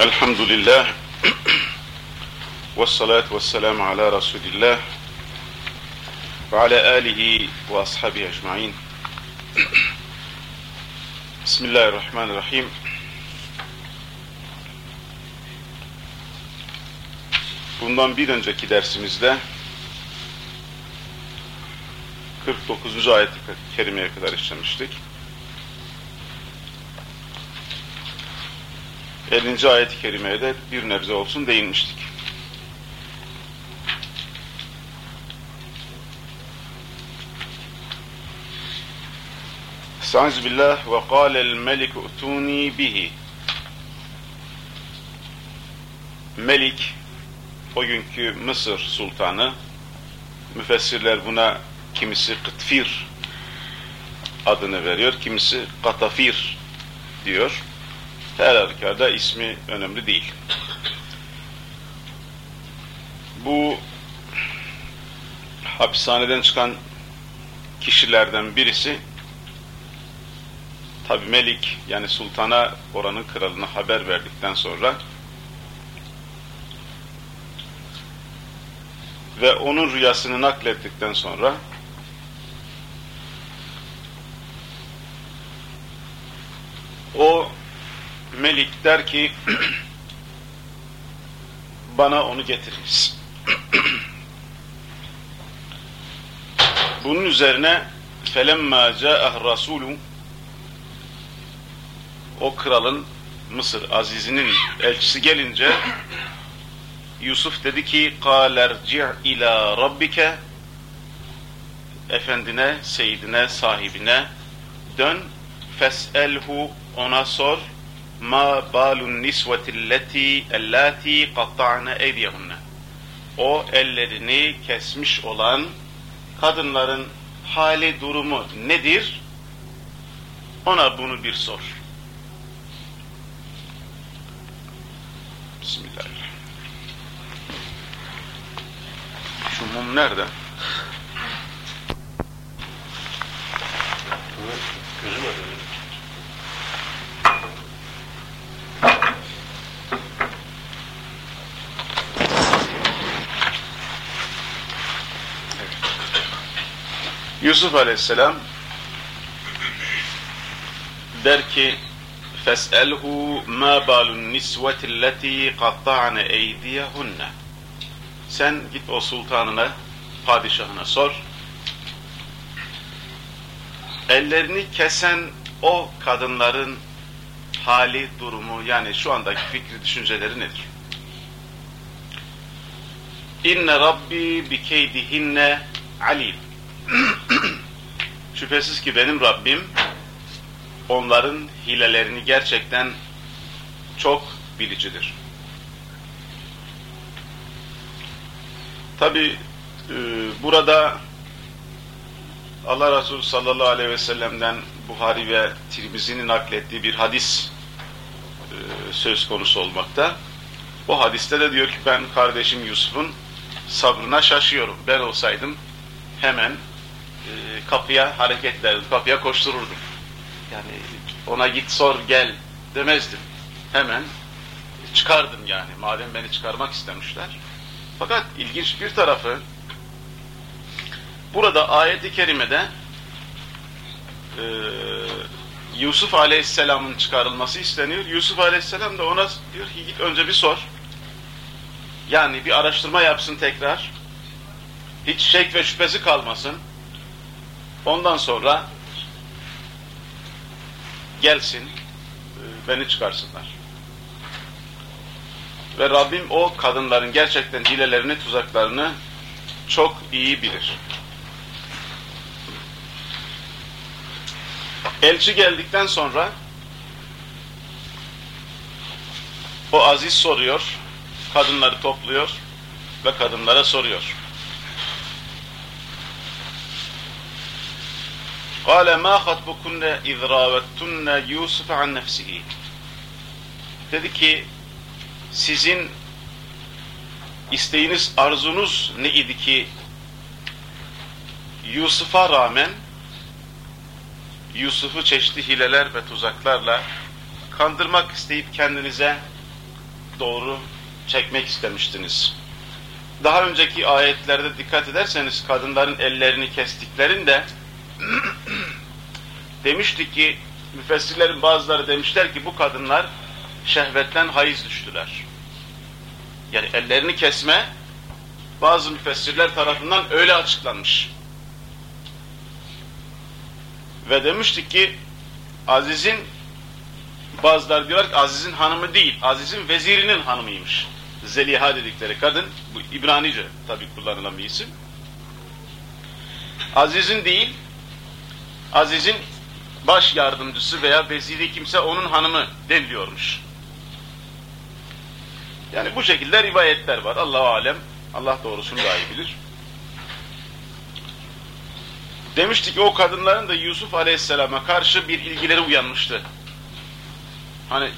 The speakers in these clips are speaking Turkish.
Elhamdülillah ve salatu ve selamu ala Resulillah ve ala alihi ve ashabi ecmain Bismillahirrahmanirrahim Bundan bir önceki dersimizde 49. ayet-i kerimeye kadar işlemiştik. 50. ayet-i kerimeye de bir nebze olsun değinmiştik. Estaizu billah ve kâlel melik utuni bihi Melik o günkü Mısır sultanı müfessirler buna kimisi Kıtfir adını veriyor, kimisi Katafir diyor. Her halükarda ismi önemli değil. Bu hapishaneden çıkan kişilerden birisi tabi Melik yani sultana oranın kralına haber verdikten sonra ve onun rüyasını naklettikten sonra o Melik der ki bana onu getiriniz. Bunun üzerine felemma ca'ah rasulu o kralın Mısır azizinin elçisi gelince Yusuf dedi ki kalerci ila rabbike efendine, seyidine, sahibine dön feselhu ona sor ma balun nisvetilleti ellati qatta'ne eydiyehunne. O ellerini kesmiş olan kadınların hali durumu nedir? Ona bunu bir sor. Bismillahirrahmanirrahim. Şu mum nerede? Gözüm arıyor. Yusuf Aleyhisselam der ki فَاسْأَلْهُ مَا بَالُ النِّسْوَةِ الَّتِي قَطَّعْنَ اَيْدِيَهُنَّ Sen git o sultanına, padişahına sor. Ellerini kesen o kadınların hali, durumu yani şu andaki fikri, düşünceleri nedir? İnne Rabbi bi keydihinne alim. Şüphesiz ki benim Rabbim onların hilelerini gerçekten çok bilicidir. Tabi e, burada Allah Resulü sallallahu aleyhi ve sellem'den Buhari ve Tirmizi'nin naklettiği bir hadis e, söz konusu olmakta. O hadiste de diyor ki ben kardeşim Yusuf'un sabrına şaşıyorum. Ben olsaydım hemen e, kapıya hareket ederdim, kapıya koştururdum. Yani ona git sor gel demezdim. Hemen çıkardım yani madem beni çıkarmak istemişler. Fakat ilginç bir tarafı burada ayet-i kerimede e, Yusuf Aleyhisselam'ın çıkarılması isteniyor. Yusuf Aleyhisselam da ona diyor ki git önce bir sor. Yani bir araştırma yapsın tekrar. Hiç şek ve şüphesi kalmasın. Ondan sonra gelsin, e, beni çıkarsınlar. Ve Rabbim o kadınların gerçekten hilelerini, tuzaklarını çok iyi bilir. Elçi geldikten sonra o aziz soruyor, kadınları topluyor ve kadınlara soruyor. قال ما خطبكن إذ راوتن يوسف عن نفسه dedi ki sizin isteğiniz arzunuz ne idi ki Yusuf'a rağmen Yusuf'u çeşitli hileler ve tuzaklarla kandırmak isteyip kendinize doğru çekmek istemiştiniz. Daha önceki ayetlerde dikkat ederseniz kadınların ellerini kestiklerinde demişti ki müfessirlerin bazıları demişler ki bu kadınlar şehvetten hayız düştüler. Yani ellerini kesme bazı müfessirler tarafından öyle açıklanmış. Ve demiştik ki Aziz'in bazıları diyorlar ki Aziz'in hanımı değil, Aziz'in vezirinin hanımıymış. Zeliha dedikleri kadın, bu İbranice tabi kullanılan bir isim. Aziz'in değil, Aziz'in baş yardımcısı veya veziri kimse onun hanımı deniliyormuş. Yani bu şekilde rivayetler var. Allah alem, Allah doğrusunu daha iyi bilir. Demiştik ki o kadınların da Yusuf Aleyhisselam'a karşı bir ilgileri uyanmıştı. Hani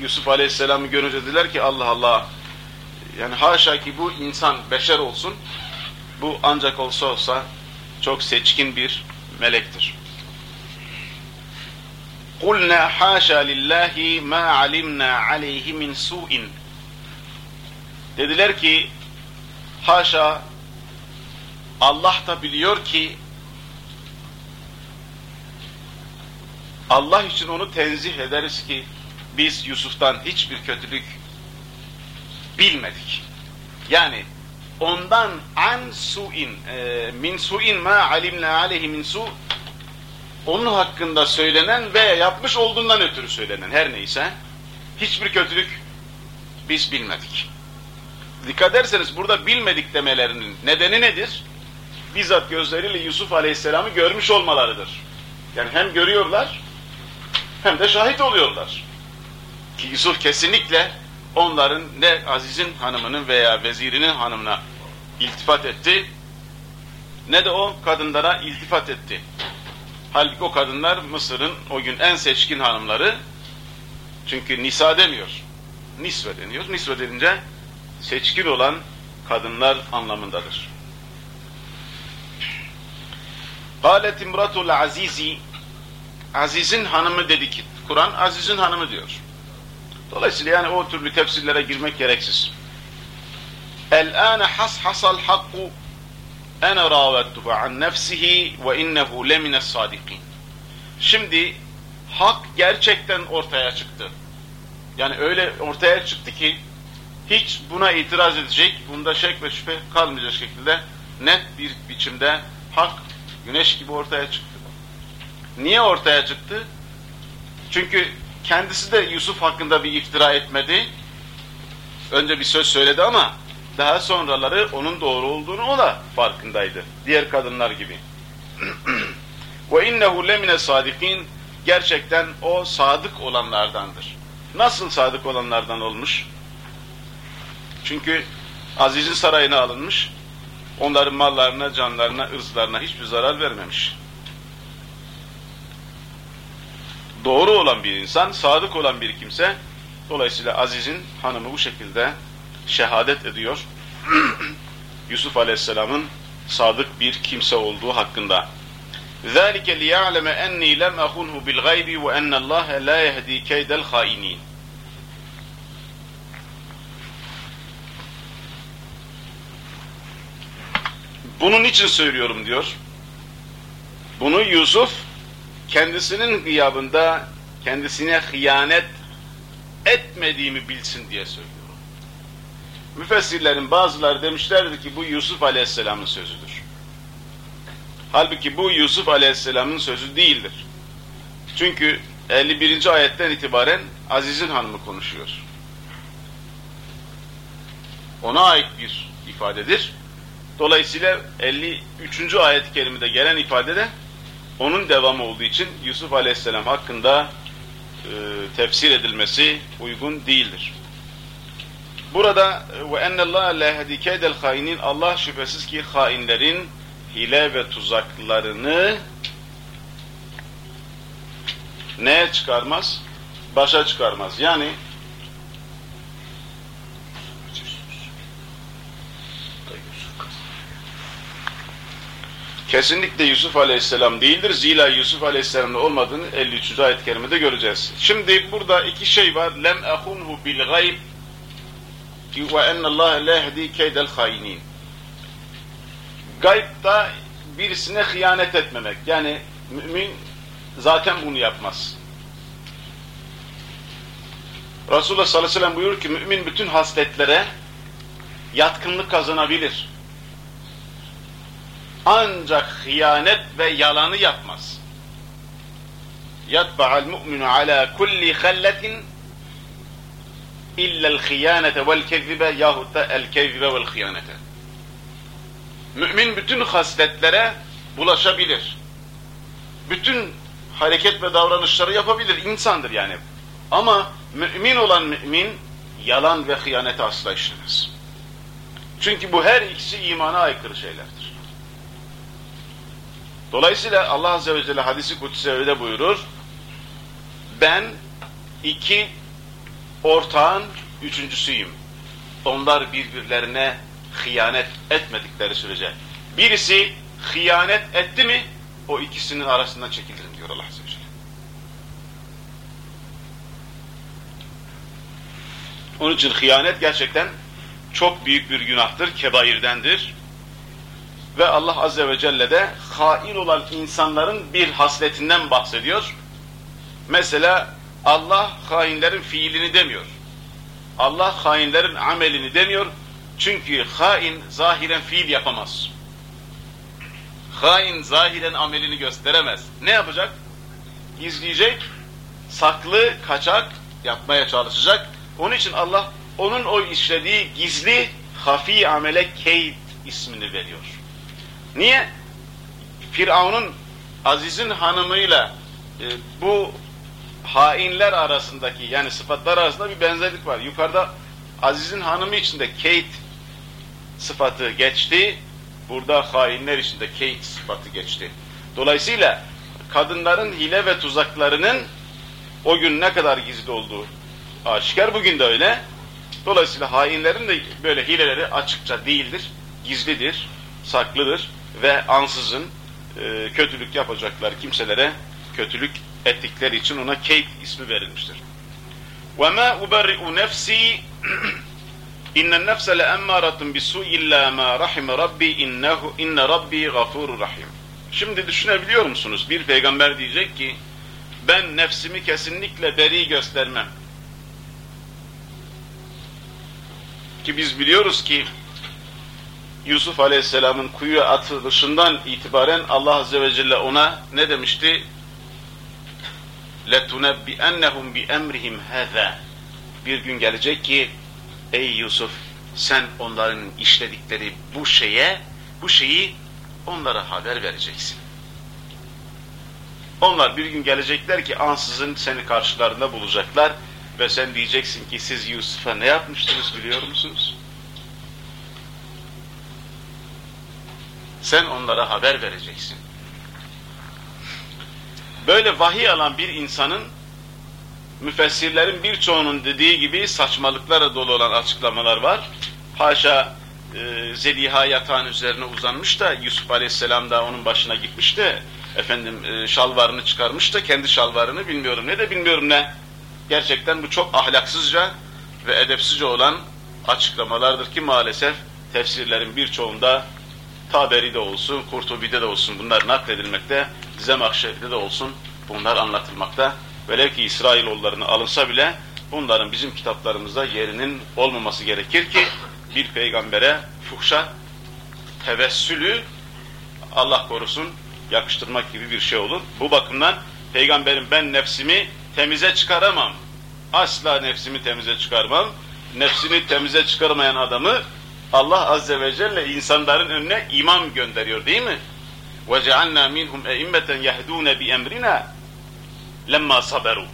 Yusuf Aleyhisselam'ı görünce dediler ki Allah Allah yani haşa ki bu insan beşer olsun bu ancak olsa olsa çok seçkin bir melektir. قُلْنَا حَاشَا لِلّٰهِ مَا عَلِمْنَا عَلَيْهِ مِنْ سُوءٍ Dediler ki haşa Allah da biliyor ki Allah için onu tenzih ederiz ki biz Yusuf'tan hiçbir kötülük bilmedik. Yani ondan an su'in e, min su'in ma alimna aleyhi min su onun hakkında söylenen ve yapmış olduğundan ötürü söylenen her neyse hiçbir kötülük biz bilmedik. Dikkat ederseniz burada bilmedik demelerinin nedeni nedir? Bizzat gözleriyle Yusuf Aleyhisselam'ı görmüş olmalarıdır. Yani hem görüyorlar hem de şahit oluyorlar. Ki Yusuf kesinlikle onların ne Aziz'in hanımının veya vezirinin hanımına iltifat etti ne de o kadınlara iltifat etti. Halbuki o kadınlar Mısır'ın o gün en seçkin hanımları çünkü nisa demiyor. Nisve deniyor. Nisve denince seçkin olan kadınlar anlamındadır. Galet imratul azizi Aziz'in hanımı dedi ki Kur'an Aziz'in hanımı diyor. Dolayısıyla yani o türlü tefsirlere girmek gereksiz. El-âne hasal hakku ene râvettuhu an nefsihi ve innehu lemine sadikin. Şimdi hak gerçekten ortaya çıktı. Yani öyle ortaya çıktı ki hiç buna itiraz edecek, bunda şek ve şüphe kalmayacak şekilde net bir biçimde hak güneş gibi ortaya çıktı. Niye ortaya çıktı? Çünkü kendisi de Yusuf hakkında bir iftira etmedi. Önce bir söz söyledi ama daha sonraları onun doğru olduğunu o da farkındaydı. Diğer kadınlar gibi. Ve innehu lemine sadikin gerçekten o sadık olanlardandır. Nasıl sadık olanlardan olmuş? Çünkü Aziz'in sarayına alınmış, onların mallarına, canlarına, ırzlarına hiçbir zarar vermemiş. Doğru olan bir insan, sadık olan bir kimse, dolayısıyla Aziz'in hanımı bu şekilde şehadet ediyor. Yusuf Aleyhisselam'ın sadık bir kimse olduğu hakkında. ذَٰلِكَ لِيَعْلَمَ اَنِّي لَمْ اَخُنْهُ بِالْغَيْبِ وَاَنَّ اللّٰهَ لَا يَهْد۪ي كَيْدَ الْخَائِن۪ينَ Bunun için söylüyorum diyor. Bunu Yusuf kendisinin gıyabında kendisine hıyanet etmediğimi bilsin diye söylüyor. Müfessirlerin bazıları demişlerdi ki bu Yusuf Aleyhisselam'ın sözüdür. Halbuki bu Yusuf Aleyhisselam'ın sözü değildir. Çünkü 51. ayetten itibaren Aziz'in hanımı konuşuyor. Ona ait bir ifadedir. Dolayısıyla 53. ayet-i kerimede gelen ifade de onun devamı olduğu için Yusuf Aleyhisselam hakkında e, tefsir edilmesi uygun değildir. Burada ve ennallâhe la yehdi keydel hainin Allah şüphesiz ki hainlerin hile ve tuzaklarını neye çıkarmaz? Başa çıkarmaz. Yani kesinlikle Yusuf Aleyhisselam değildir. Zira Yusuf Aleyhisselam'da olmadığını 53. ayet-i kerimede göreceğiz. Şimdi burada iki şey var. Lem ehunhu bil gayb ve ennallâhe la yehdi keydel hainin. Gaybda birisine hıyanet etmemek. Yani mümin zaten bunu yapmaz. Resulullah sallallahu aleyhi ve sellem buyurur ki mümin bütün hasletlere yatkınlık kazanabilir. Ancak hıyanet ve yalanı yapmaz. Yatba'al mu'minu ala kulli halletin illel hıyanete vel kezibe yahut da el kezibe vel hıyanete. Mümin bütün hasletlere bulaşabilir. Bütün hareket ve davranışları yapabilir. insandır yani. Ama mümin olan mümin yalan ve hıyanete asla işlemez. Çünkü bu her ikisi imana aykırı şeylerdir. Dolayısıyla Allah Azze ve Celle hadisi kutsi öyle buyurur. Ben iki ortağın üçüncüsüyüm. Onlar birbirlerine hıyanet etmedikleri sürece. Birisi hıyanet etti mi o ikisinin arasından çekilirim diyor Allah Azze ve Celle. Onun için hıyanet gerçekten çok büyük bir günahtır, kebairdendir. Ve Allah Azze ve Celle de hain olan insanların bir hasletinden bahsediyor. Mesela Allah hainlerin fiilini demiyor. Allah hainlerin amelini demiyor. Çünkü hain zahiren fiil yapamaz. Hain zahiren amelini gösteremez. Ne yapacak? Gizleyecek, saklı, kaçak yapmaya çalışacak. Onun için Allah onun o işlediği gizli, hafi amele keyd ismini veriyor. Niye? Firavun'un Aziz'in hanımıyla e, bu hainler arasındaki yani sıfatlar arasında bir benzerlik var. Yukarıda Aziz'in hanımı içinde Kate sıfatı geçti. Burada hainler içinde Kate sıfatı geçti. Dolayısıyla kadınların hile ve tuzaklarının o gün ne kadar gizli olduğu aşikar bugün de öyle. Dolayısıyla hainlerin de böyle hileleri açıkça değildir, gizlidir, saklıdır ve ansızın e, kötülük yapacaklar kimselere kötülük ettikleri için ona Kate ismi verilmiştir. وَمَا اُبَرِّئُ نَفْسِي اِنَّ النَّفْسَ لَاَمَّارَةٌ بِسُوءِ اِلَّا مَا رَحِمَ رَبِّي اِنَّهُ اِنَّ رَبِّي غَفُورُ rahim. Şimdi düşünebiliyor musunuz? Bir peygamber diyecek ki ben nefsimi kesinlikle beri göstermem. Ki biz biliyoruz ki Yusuf Aleyhisselam'ın kuyuya atılışından itibaren Allah Azze ve Celle ona ne demişti? لَتُنَبِّئَنَّهُمْ بِأَمْرِهِمْ هَذَا Bir gün gelecek ki ey Yusuf sen onların işledikleri bu şeye, bu şeyi onlara haber vereceksin. Onlar bir gün gelecekler ki ansızın seni karşılarında bulacaklar ve sen diyeceksin ki siz Yusuf'a ne yapmıştınız biliyor musunuz? Sen onlara haber vereceksin. Böyle vahiy alan bir insanın müfessirlerin birçoğunun dediği gibi saçmalıklara dolu olan açıklamalar var. Haşa e, Zeliha yatağın üzerine uzanmış da Yusuf Aleyhisselam da onun başına gitmiş de efendim e, şalvarını çıkarmış da kendi şalvarını bilmiyorum ne de bilmiyorum ne. Gerçekten bu çok ahlaksızca ve edepsizce olan açıklamalardır ki maalesef tefsirlerin birçoğunda Taberi'de olsun, Kurtubi'de de olsun bunlar nakledilmekte, Zemakşeri'de de olsun bunlar anlatılmakta. Velev ki İsrailoğullarına alınsa bile bunların bizim kitaplarımızda yerinin olmaması gerekir ki bir peygambere fuhşa tevessülü Allah korusun yakıştırmak gibi bir şey olur. Bu bakımdan peygamberin ben nefsimi temize çıkaramam. Asla nefsimi temize çıkarmam. Nefsini temize çıkarmayan adamı Allah Azze ve Celle insanların önüne imam gönderiyor değil mi? وَجَعَلْنَا مِنْهُمْ اَئِمَّةً يَهْدُونَ بِاَمْرِنَا lemma saberu.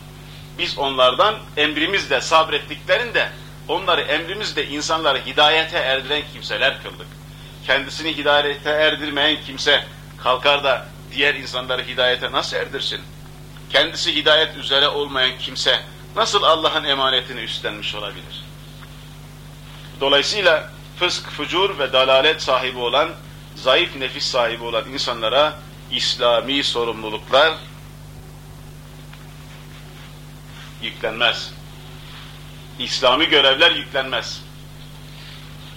Biz onlardan emrimizle sabrettiklerinde onları emrimizle insanları hidayete erdiren kimseler kıldık. Kendisini hidayete erdirmeyen kimse kalkar da diğer insanları hidayete nasıl erdirsin? Kendisi hidayet üzere olmayan kimse nasıl Allah'ın emanetini üstlenmiş olabilir? Dolayısıyla fısk, fucur ve dalalet sahibi olan, zayıf nefis sahibi olan insanlara İslami sorumluluklar yüklenmez. İslami görevler yüklenmez.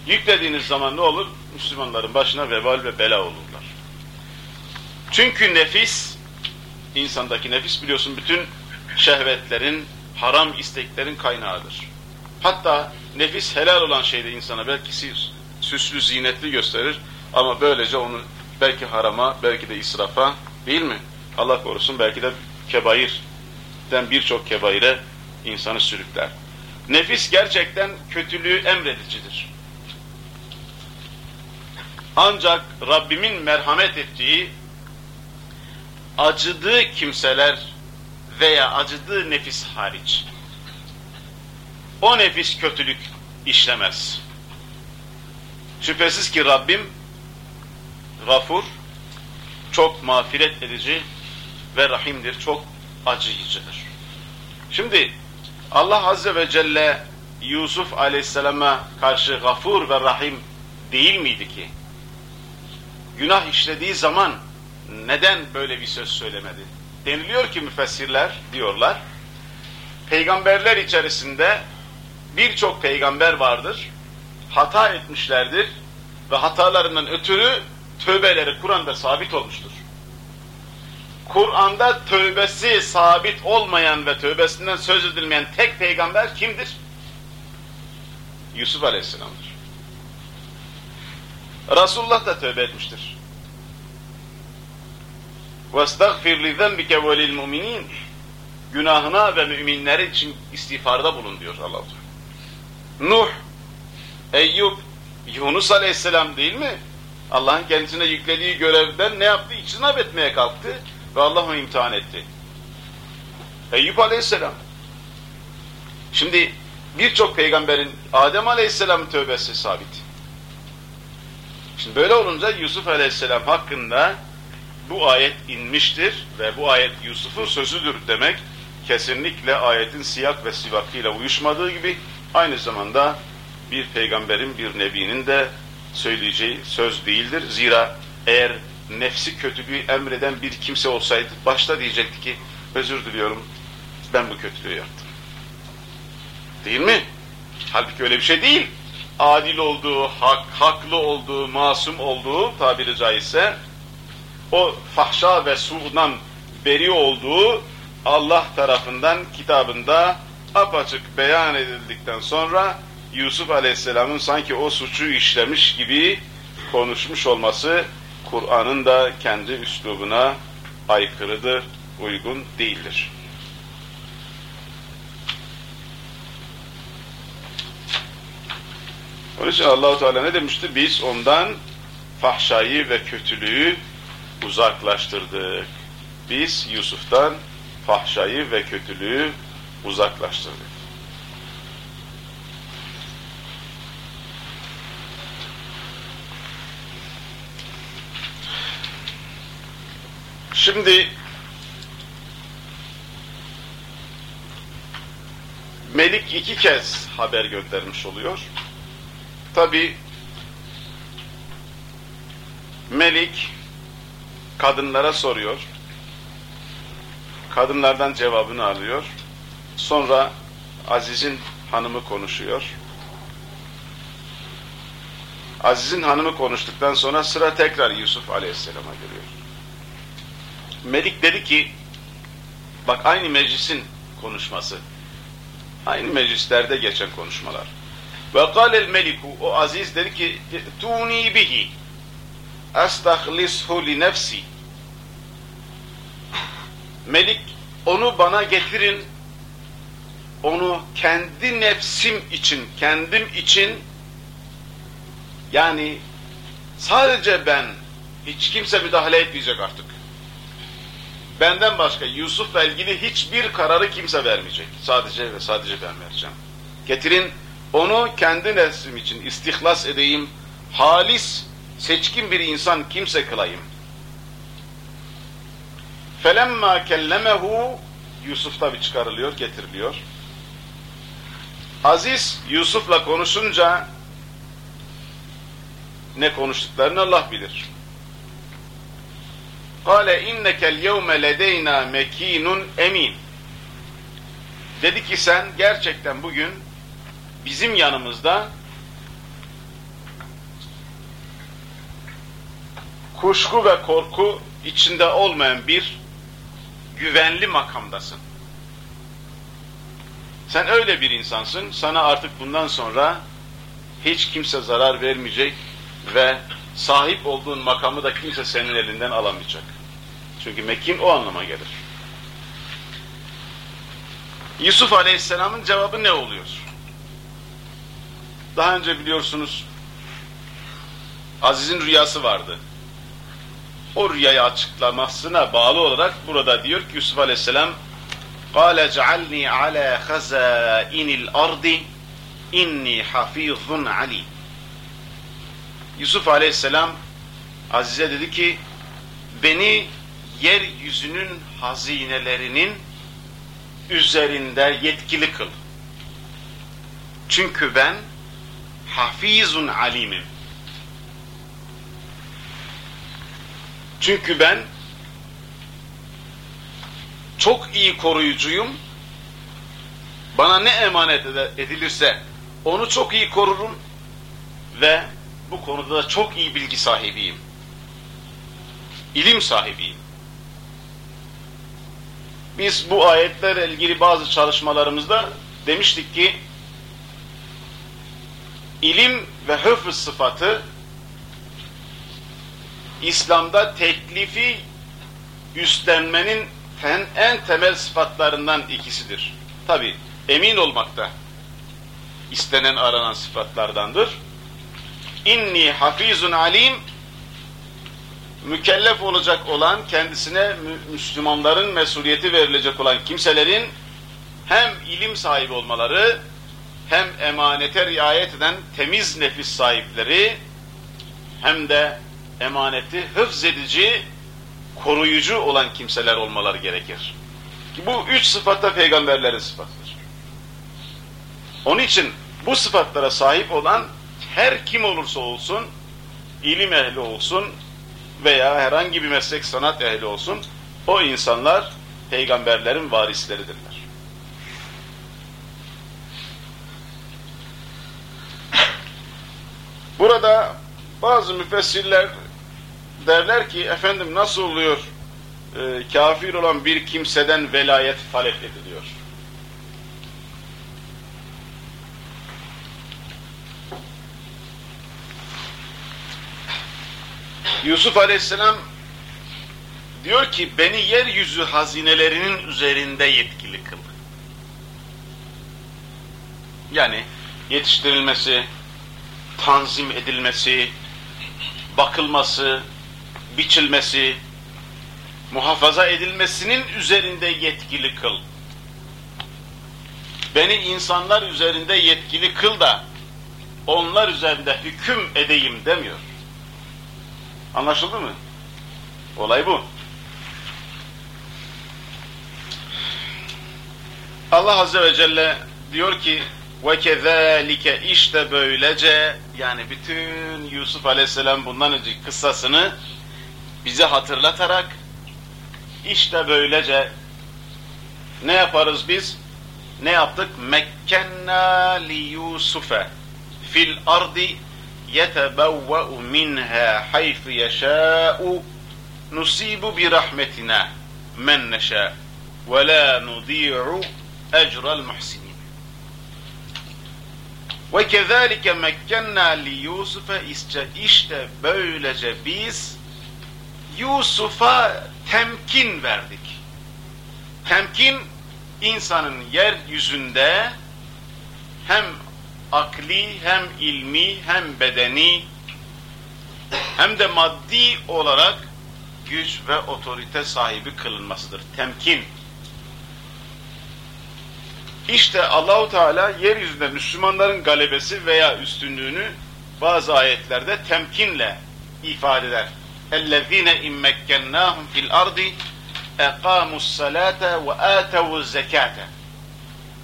Yüklediğiniz zaman ne olur? Müslümanların başına vebal ve bela olurlar. Çünkü nefis, insandaki nefis biliyorsun bütün şehvetlerin, haram isteklerin kaynağıdır. Hatta nefis helal olan şeyde insana belki süslü, zinetli gösterir ama böylece onu belki harama, belki de israfa değil mi? Allah korusun belki de kebairden birçok kebaire insanı sürükler. Nefis gerçekten kötülüğü emredicidir. Ancak Rabbimin merhamet ettiği, acıdığı kimseler veya acıdığı nefis hariç, o nefis kötülük işlemez. Şüphesiz ki Rabbim gafur, çok mağfiret edici ve rahimdir, çok acıyıcıdır. Şimdi Allah Azze ve Celle Yusuf Aleyhisselam'a karşı gafur ve rahim değil miydi ki? Günah işlediği zaman neden böyle bir söz söylemedi? Deniliyor ki müfessirler diyorlar, peygamberler içerisinde birçok peygamber vardır, hata etmişlerdir ve hatalarından ötürü tövbeleri Kur'an'da sabit olmuştur. Kur'an'da tövbesi sabit olmayan ve tövbesinden söz edilmeyen tek peygamber kimdir? Yusuf Aleyhisselam'dır. Resulullah da tövbe etmiştir. وَاسْتَغْفِرْ لِذَنْبِكَ وَلِلْمُؤْمِنِينَ Günahına ve müminler için istiğfarda bulun diyor allah Nuh, Eyüp, Yunus Aleyhisselam değil mi? Allah'ın kendisine yüklediği görevden ne yaptı? İçtinap etmeye kalktı ve Allah onu imtihan etti. Eyüp Aleyhisselam. Şimdi birçok peygamberin Adem Aleyhisselam tövbesi sabit. Şimdi böyle olunca Yusuf Aleyhisselam hakkında bu ayet inmiştir ve bu ayet Yusuf'un sözüdür demek kesinlikle ayetin siyak ve sivakıyla uyuşmadığı gibi aynı zamanda bir peygamberin, bir nebinin de söyleyeceği söz değildir. Zira eğer nefsi kötülüğü emreden bir kimse olsaydı başta diyecekti ki özür diliyorum ben bu kötülüğü yaptım. Değil mi? Halbuki öyle bir şey değil. Adil olduğu, hak, haklı olduğu, masum olduğu tabiri caizse o fahşa ve su'dan beri olduğu Allah tarafından kitabında apaçık beyan edildikten sonra Yusuf Aleyhisselam'ın sanki o suçu işlemiş gibi konuşmuş olması Kur'an'ın da kendi üslubuna aykırıdır, uygun değildir. Onun için Allahu Teala ne demişti? Biz ondan fahşayı ve kötülüğü uzaklaştırdık. Biz Yusuf'tan fahşayı ve kötülüğü uzaklaştırdık. Şimdi Melik iki kez haber göndermiş oluyor. Tabi Melik kadınlara soruyor. Kadınlardan cevabını alıyor. Sonra Aziz'in hanımı konuşuyor. Aziz'in hanımı konuştuktan sonra sıra tekrar Yusuf Aleyhisselam'a geliyor. Melik dedi ki, bak aynı meclisin konuşması, aynı meclislerde geçen konuşmalar. Ve kâlel meliku, o aziz dedi ki, tuni bihi, estahlishu li nefsi. Melik, onu bana getirin, onu kendi nefsim için, kendim için, yani sadece ben, hiç kimse müdahale etmeyecek artık benden başka Yusuf'la ilgili hiçbir kararı kimse vermeyecek. Sadece ve sadece ben vereceğim. Getirin onu kendi nefsim için istihlas edeyim, halis, seçkin bir insan kimse kılayım. Felemma kellemehu Yusuf tabi çıkarılıyor, getiriliyor. Aziz Yusuf'la konuşunca ne konuştuklarını Allah bilir. Kale innekel yevme ledeyna mekinun emin. Dedi ki sen gerçekten bugün bizim yanımızda kuşku ve korku içinde olmayan bir güvenli makamdasın. Sen öyle bir insansın, sana artık bundan sonra hiç kimse zarar vermeyecek ve sahip olduğun makamı da kimse senin elinden alamayacak. Çünkü mekin o anlama gelir. Yusuf Aleyhisselam'ın cevabı ne oluyor? Daha önce biliyorsunuz Aziz'in rüyası vardı. O rüyayı açıklamasına bağlı olarak burada diyor ki Yusuf Aleyhisselam قال اجعلني على خزائن الأرض inni hafizun ali. Yusuf Aleyhisselam Aziz'e dedi ki beni yeryüzünün hazinelerinin üzerinde yetkili kıl. Çünkü ben hafizun alimim. Çünkü ben çok iyi koruyucuyum. Bana ne emanet edilirse onu çok iyi korurum ve bu konuda da çok iyi bilgi sahibiyim. İlim sahibiyim. Biz bu ayetlerle ilgili bazı çalışmalarımızda demiştik ki ilim ve hıfız sıfatı İslam'da teklifi üstlenmenin en, en temel sıfatlarından ikisidir. Tabi emin olmakta istenen aranan sıfatlardandır. İnni hafizun alim mükellef olacak olan kendisine Müslümanların mesuliyeti verilecek olan kimselerin hem ilim sahibi olmaları hem emanete riayet eden temiz nefis sahipleri hem de emaneti hıfz edici, koruyucu olan kimseler olmaları gerekir. Bu üç sıfatta peygamberlerin sıfatıdır. Onun için bu sıfatlara sahip olan her kim olursa olsun, ilim ehli olsun veya herhangi bir meslek sanat ehli olsun, o insanlar peygamberlerin varisleridirler. Burada bazı müfessirler derler ki efendim nasıl oluyor e, kafir olan bir kimseden velayet talep ediliyor. Yusuf Aleyhisselam diyor ki beni yeryüzü hazinelerinin üzerinde yetkili kıl. Yani yetiştirilmesi, tanzim edilmesi, bakılması, biçilmesi, muhafaza edilmesinin üzerinde yetkili kıl. Beni insanlar üzerinde yetkili kıl da onlar üzerinde hüküm edeyim demiyor. Anlaşıldı mı? Olay bu. Allah Azze ve Celle diyor ki kezalike işte böylece yani bütün Yusuf Aleyhisselam bundan önceki kıssasını bize hatırlatarak işte böylece ne yaparız biz? Ne yaptık? Mekkenna li Yusufe fil ardi yetebevve'u minha haythu yeşâ'u nusibu bi rahmetina men neşâ ve la nudi'u ecrel muhsinin. Ve kezalike mekkenna li Yusuf'e işte böylece biz Yusuf'a temkin verdik. Temkin insanın yeryüzünde hem akli hem ilmi hem bedeni hem de maddi olarak güç ve otorite sahibi kılınmasıdır. Temkin. İşte Allahu Teala yeryüzünde Müslümanların galebesi veya üstünlüğünü bazı ayetlerde temkinle ifade eder. اَلَّذ۪ينَ اِمَّكَّنَّاهُمْ fil ardi اَقَامُوا الصَّلَاةَ وَآتَوُوا الزَّكَاةَ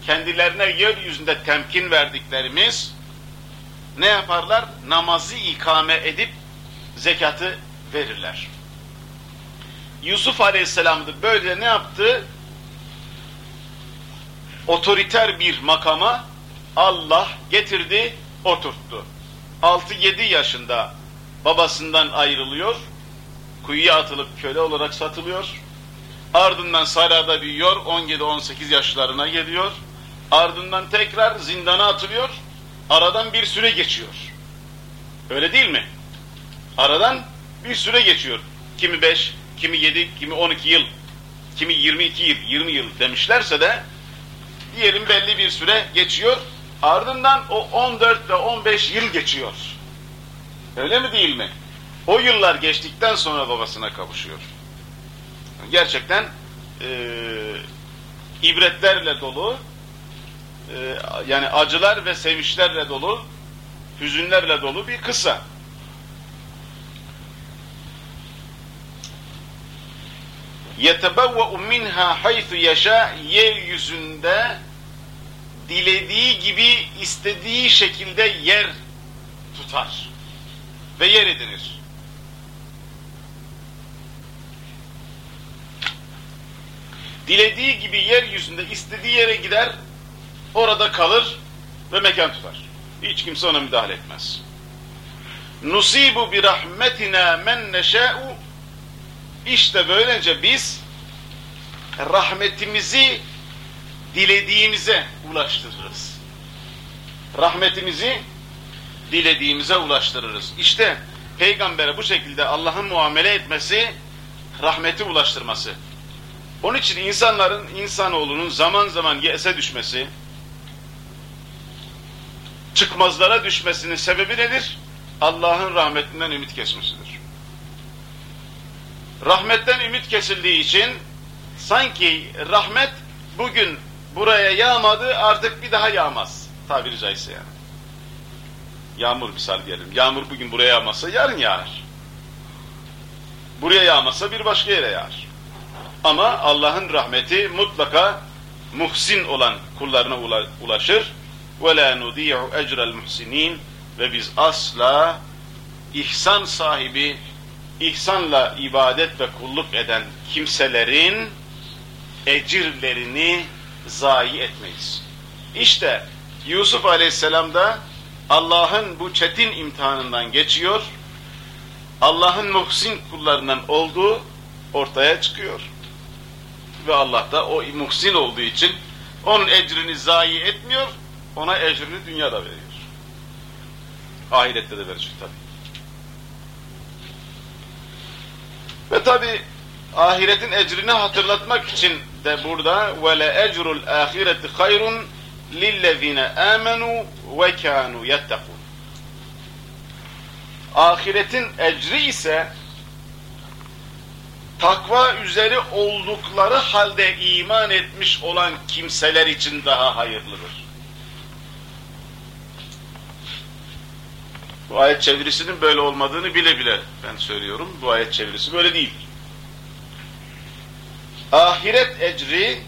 Kendilerine yeryüzünde temkin verdiklerimiz ne yaparlar? Namazı ikame edip zekatı verirler. Yusuf Aleyhisselam da böyle ne yaptı? Otoriter bir makama Allah getirdi, oturttu. 6-7 yaşında babasından ayrılıyor kuyuya atılıp köle olarak satılıyor. Ardından sarada büyüyor, 17-18 yaşlarına geliyor. Ardından tekrar zindana atılıyor. Aradan bir süre geçiyor. Öyle değil mi? Aradan bir süre geçiyor. Kimi 5, kimi 7, kimi 12 yıl, kimi 22 yıl, 20 yıl demişlerse de diyelim belli bir süre geçiyor. Ardından o 14 ve 15 yıl geçiyor. Öyle mi değil mi? O yıllar geçtikten sonra babasına kavuşuyor. Gerçekten e, ibretlerle dolu, e, yani acılar ve sevinçlerle dolu, hüzünlerle dolu bir kısa. يَتَبَوَّأُ مِنْهَا حَيْثُ يَشَاء Yeryüzünde dilediği gibi istediği şekilde yer tutar ve yer edinir. Dilediği gibi yeryüzünde istediği yere gider, orada kalır ve mekan tutar. Hiç kimse ona müdahale etmez. Nusibu bi rahmetina men neşâ'u İşte böylece biz rahmetimizi dilediğimize ulaştırırız. Rahmetimizi dilediğimize ulaştırırız. İşte peygambere bu şekilde Allah'ın muamele etmesi, rahmeti ulaştırması. Onun için insanların, insanoğlunun zaman zaman yese düşmesi, çıkmazlara düşmesinin sebebi nedir? Allah'ın rahmetinden ümit kesmesidir. Rahmetten ümit kesildiği için sanki rahmet bugün buraya yağmadı artık bir daha yağmaz. Tabiri caizse yani. Yağmur misal diyelim. Yağmur bugün buraya yağmasa yarın yağar. Buraya yağmasa bir başka yere yağar. Ama Allah'ın rahmeti mutlaka muhsin olan kullarına ulaşır. وَلَا نُضِيعُ اَجْرَ الْمُحْسِنِينَ Ve biz asla ihsan sahibi, ihsanla ibadet ve kulluk eden kimselerin ecirlerini zayi etmeyiz. İşte Yusuf Aleyhisselam da Allah'ın bu çetin imtihanından geçiyor, Allah'ın muhsin kullarından olduğu ortaya çıkıyor. Ve Allah da o muhsin olduğu için onun ecrini zayi etmiyor, ona ecrini dünyada veriyor. Ahirette de verecek tabi. Ve tabi ahiretin ecrini hatırlatmak için de burada وَلَا اَجْرُ الْآخِرَةِ خَيْرٌ لِلَّذ۪ينَ آمَنُوا وَكَانُوا يَتَّقُونَ Ahiretin ecri ise takva üzeri oldukları halde iman etmiş olan kimseler için daha hayırlıdır. Bu ayet çevirisinin böyle olmadığını bile bile ben söylüyorum. Bu ayet çevirisi böyle değil. Ahiret ecri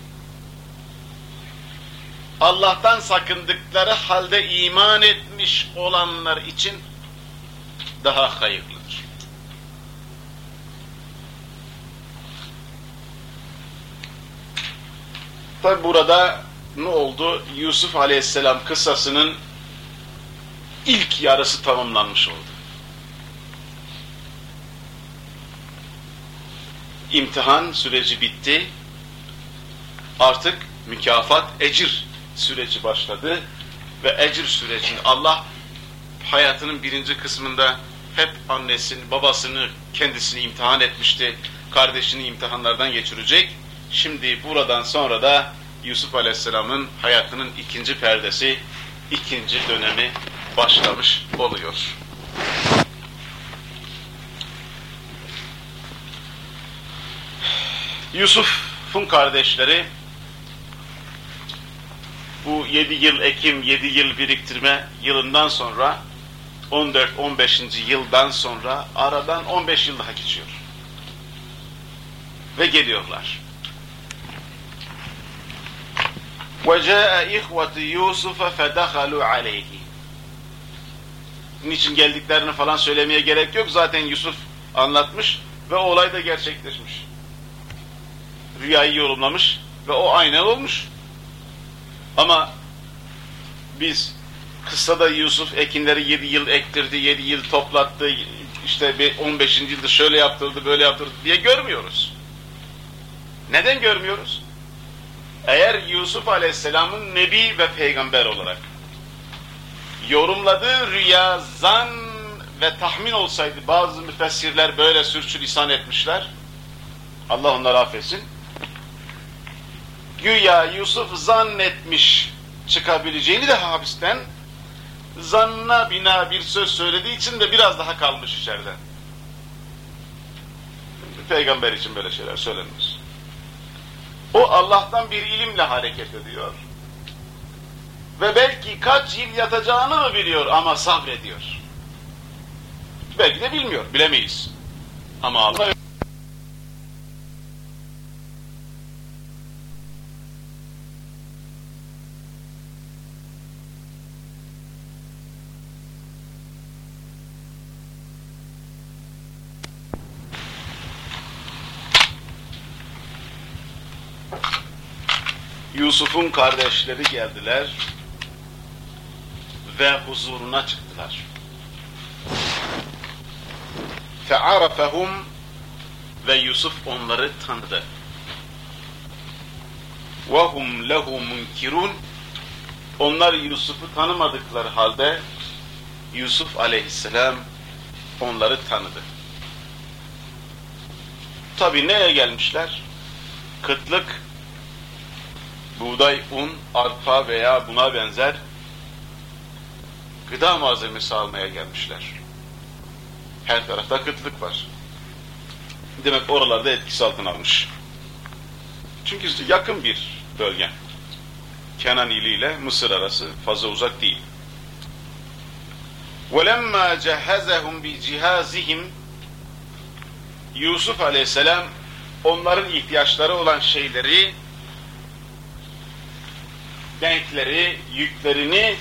Allah'tan sakındıkları halde iman etmiş olanlar için daha hayırlıdır. Tabi burada ne oldu? Yusuf Aleyhisselam kıssasının ilk yarısı tamamlanmış oldu. İmtihan süreci bitti. Artık mükafat, ecir süreci başladı. Ve ecir sürecinde Allah hayatının birinci kısmında hep annesini, babasını, kendisini imtihan etmişti. Kardeşini imtihanlardan geçirecek. Şimdi buradan sonra da Yusuf Aleyhisselam'ın hayatının ikinci perdesi, ikinci dönemi başlamış oluyor. Yusuf'un kardeşleri bu 7 yıl ekim, 7 yıl biriktirme yılından sonra 14-15. yıldan sonra aradan 15 yıl daha geçiyor. Ve geliyorlar. وَجَاءَ اِخْوَةِ يُوسُفَ فَدَخَلُوا عَلَيْهِ Niçin geldiklerini falan söylemeye gerek yok. Zaten Yusuf anlatmış ve olay da gerçekleşmiş. Rüyayı yorumlamış ve o aynen olmuş. Ama biz kıssada Yusuf ekinleri yedi yıl ektirdi, yedi yıl toplattı, işte bir 15. yılda şöyle yaptırdı, böyle yaptırdı diye görmüyoruz. Neden görmüyoruz? Eğer Yusuf Aleyhisselam'ın nebi ve peygamber olarak yorumladığı rüya zan ve tahmin olsaydı bazı müfessirler böyle sürçülisan etmişler. Allah onları affetsin. Güya Yusuf zannetmiş çıkabileceğini de hapisten zannına bina bir söz söylediği için de biraz daha kalmış içeride. Peygamber için böyle şeyler söylenmez. O Allah'tan bir ilimle hareket ediyor. Ve belki kaç yıl yatacağını mı biliyor ama sabrediyor. Belki de bilmiyor, bilemeyiz. Ama Allah Yusuf'un kardeşleri geldiler ve huzuruna çıktılar. Fe'arafehum ve Yusuf onları tanıdı. وَهُمْ لَهُ مُنْكِرُونَ Onlar Yusuf'u tanımadıkları halde Yusuf aleyhisselam onları tanıdı. Tabi neye gelmişler? Kıtlık buğday, un, arpa veya buna benzer gıda malzemesi almaya gelmişler. Her tarafta kıtlık var. Demek oralarda etkisi altına almış. Çünkü yakın bir bölge. Kenan ili ile Mısır arası fazla uzak değil. وَلَمَّا جَهَّزَهُمْ بِجِهَازِهِمْ Yusuf aleyhisselam onların ihtiyaçları olan şeyleri denkleri, yüklerini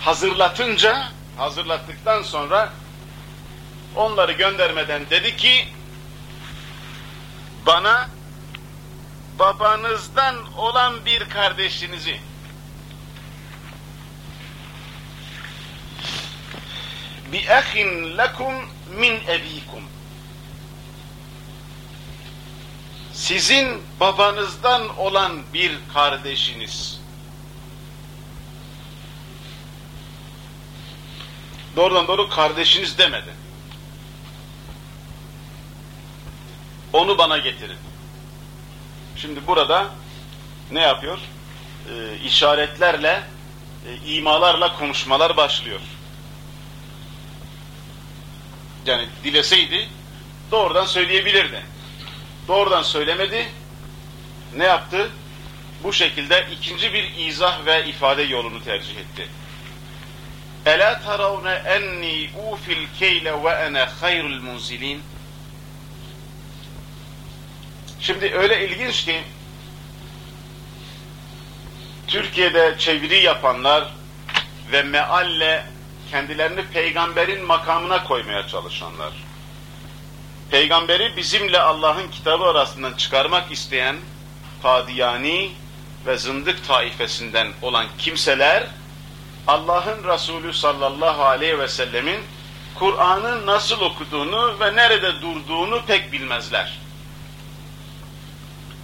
hazırlatınca, hazırlattıktan sonra onları göndermeden dedi ki bana babanızdan olan bir kardeşinizi bi ehin lekum min ebikum. Sizin babanızdan olan bir kardeşiniz doğrudan doğru kardeşiniz demedi. Onu bana getirin. Şimdi burada ne yapıyor? Ee, işaretlerle, e, imalarla konuşmalar başlıyor. Yani dileseydi doğrudan söyleyebilirdi. Doğrudan söylemedi. Ne yaptı? Bu şekilde ikinci bir izah ve ifade yolunu tercih etti. Ela taravne enni ufil keyle ve ene hayrul munzilin. Şimdi öyle ilginç ki Türkiye'de çeviri yapanlar ve mealle kendilerini peygamberin makamına koymaya çalışanlar. Peygamberi bizimle Allah'ın kitabı arasından çıkarmak isteyen Kadiyani ve zındık taifesinden olan kimseler Allah'ın Resulü sallallahu aleyhi ve sellemin Kur'an'ı nasıl okuduğunu ve nerede durduğunu pek bilmezler.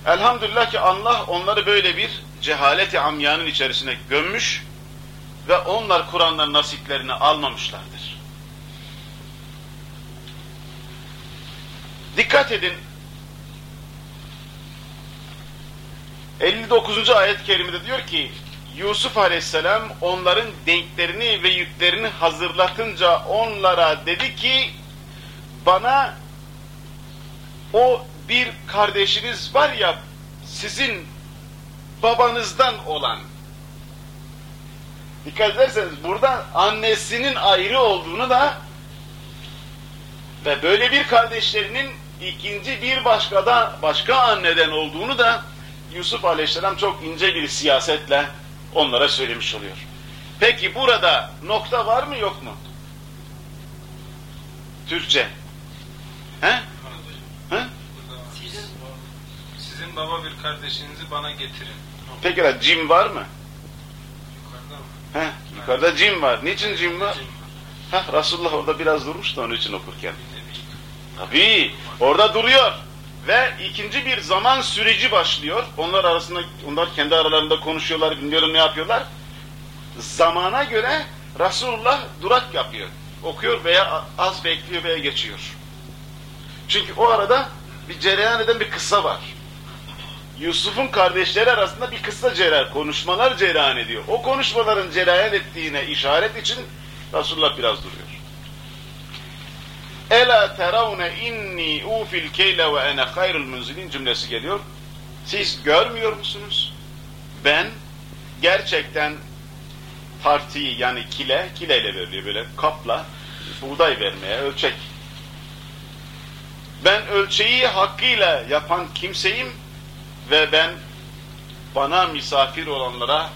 Elhamdülillah ki Allah onları böyle bir cehaleti amyanın içerisine gömmüş ve onlar Kur'an'dan nasiplerini almamışlardır. Dikkat edin. 59. ayet-i kerimede diyor ki Yusuf aleyhisselam onların denklerini ve yüklerini hazırlatınca onlara dedi ki bana o bir kardeşiniz var ya sizin babanızdan olan. Dikkat ederseniz burada annesinin ayrı olduğunu da ve böyle bir kardeşlerinin ikinci bir başkada başka anneden olduğunu da Yusuf Aleyhisselam çok ince bir siyasetle onlara söylemiş oluyor. Peki burada nokta var mı yok mu? Türkçe. He? He? Sizin, sizin baba bir kardeşinizi bana getirin. Peki cim var mı? Yukarıda mı? He, yukarıda cim var. Niçin? Cim var. Heh, Resulullah orada biraz durmuş da onun için okurken. Tabii orada duruyor ve ikinci bir zaman süreci başlıyor. Onlar arasında onlar kendi aralarında konuşuyorlar, bilmiyorum ne yapıyorlar. Zamana göre Resulullah durak yapıyor. Okuyor veya az bekliyor veya geçiyor. Çünkü o arada bir cereyan eden bir kıssa var. Yusuf'un kardeşleri arasında bir kıssa cereyan, konuşmalar cereyan ediyor. O konuşmaların cereyan ettiğine işaret için Resulullah biraz duruyor. Ela teravne inni ufil keyle ve ene hayrul munzilin cümlesi geliyor. Siz görmüyor musunuz? Ben gerçekten tartıyı yani kile, kileyle veriliyor böyle kapla buğday vermeye ölçek. Ben ölçeği hakkıyla yapan kimseyim ve ben bana misafir olanlara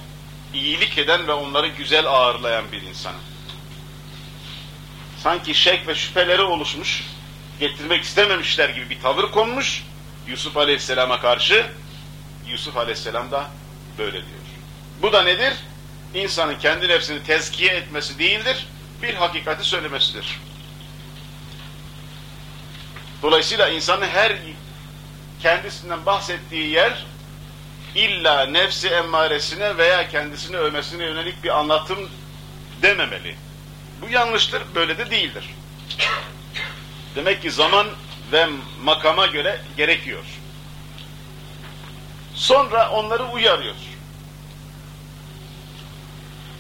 iyilik eden ve onları güzel ağırlayan bir insanım. Sanki şek ve şüpheleri oluşmuş, getirmek istememişler gibi bir tavır konmuş Yusuf Aleyhisselam'a karşı. Yusuf Aleyhisselam da böyle diyor. Bu da nedir? İnsanın kendi nefsini tezkiye etmesi değildir, bir hakikati söylemesidir. Dolayısıyla insanın her kendisinden bahsettiği yer illa nefsi emmaresine veya kendisini övmesine yönelik bir anlatım dememeli. Bu yanlıştır, böyle de değildir. Demek ki zaman ve makama göre gerekiyor. Sonra onları uyarıyor.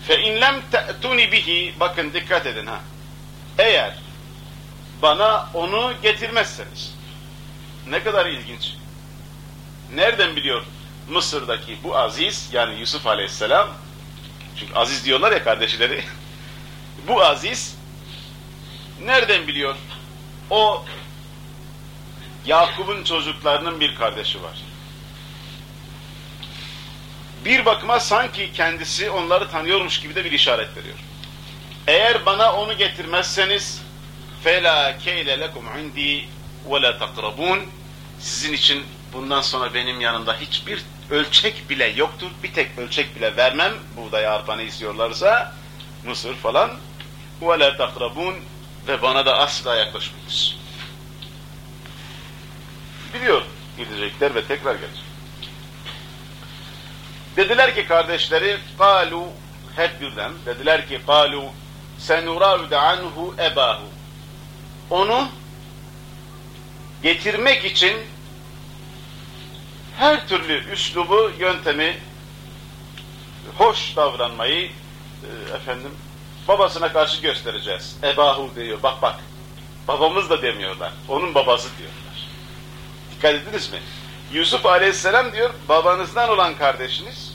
Fe in lem te'tuni bihi bakın dikkat edin ha. Eğer bana onu getirmezseniz ne kadar ilginç. Nereden biliyor Mısır'daki bu aziz yani Yusuf Aleyhisselam çünkü aziz diyorlar ya kardeşleri bu aziz nereden biliyor? O Yakup'un çocuklarının bir kardeşi var. Bir bakıma sanki kendisi onları tanıyormuş gibi de bir işaret veriyor. Eğer bana onu getirmezseniz fela keyle lekum indi ve la takrabun sizin için bundan sonra benim yanımda hiçbir ölçek bile yoktur. Bir tek ölçek bile vermem. Buğday arpanı istiyorlarsa mısır falan ve la takrabun ve bana da asla yaklaşmayınız. Biliyor gidecekler ve tekrar gelecek. Dediler ki kardeşleri kalu hep birden dediler ki kalu senuravidu anhu ebahu onu getirmek için her türlü üslubu, yöntemi hoş davranmayı e, efendim babasına karşı göstereceğiz. Ebahu diyor. Bak bak. Babamız da demiyorlar. Onun babası diyorlar. Dikkat ettiniz mi? Yusuf aleyhisselam diyor babanızdan olan kardeşiniz